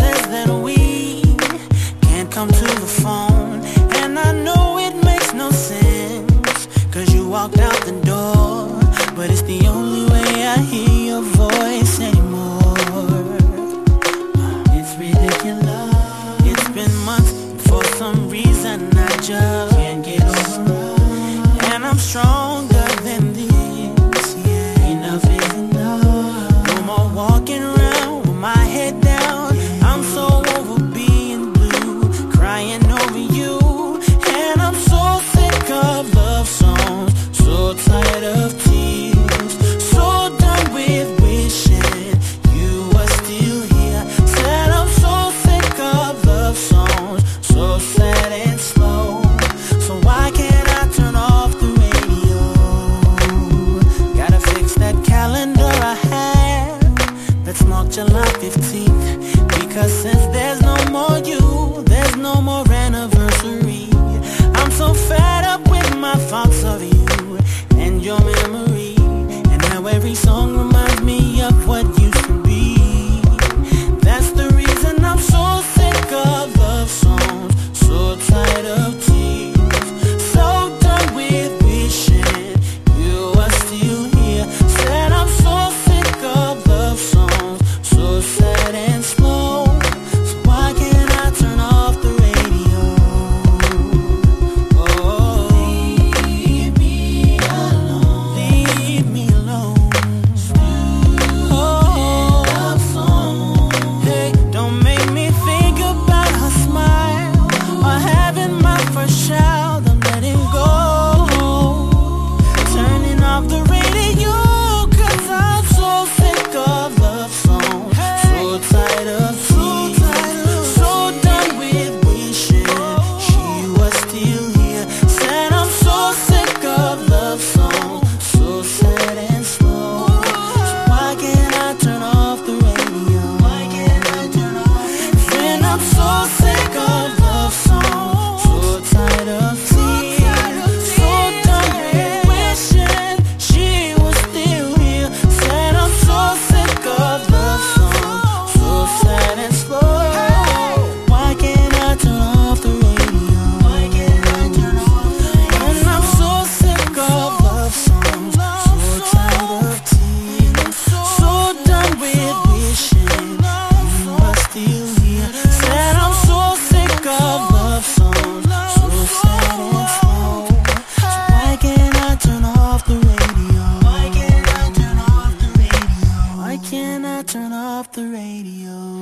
says that we can't come to the phone. And I know it makes no sense Cause you walked out the door. But it's the only way I hear your voice anymore. It's ridiculous. It's been months. For some reason I just 15th Because since there's no more you, there's no more anniversary. I'm so fed up with my thoughts of you. off the radio.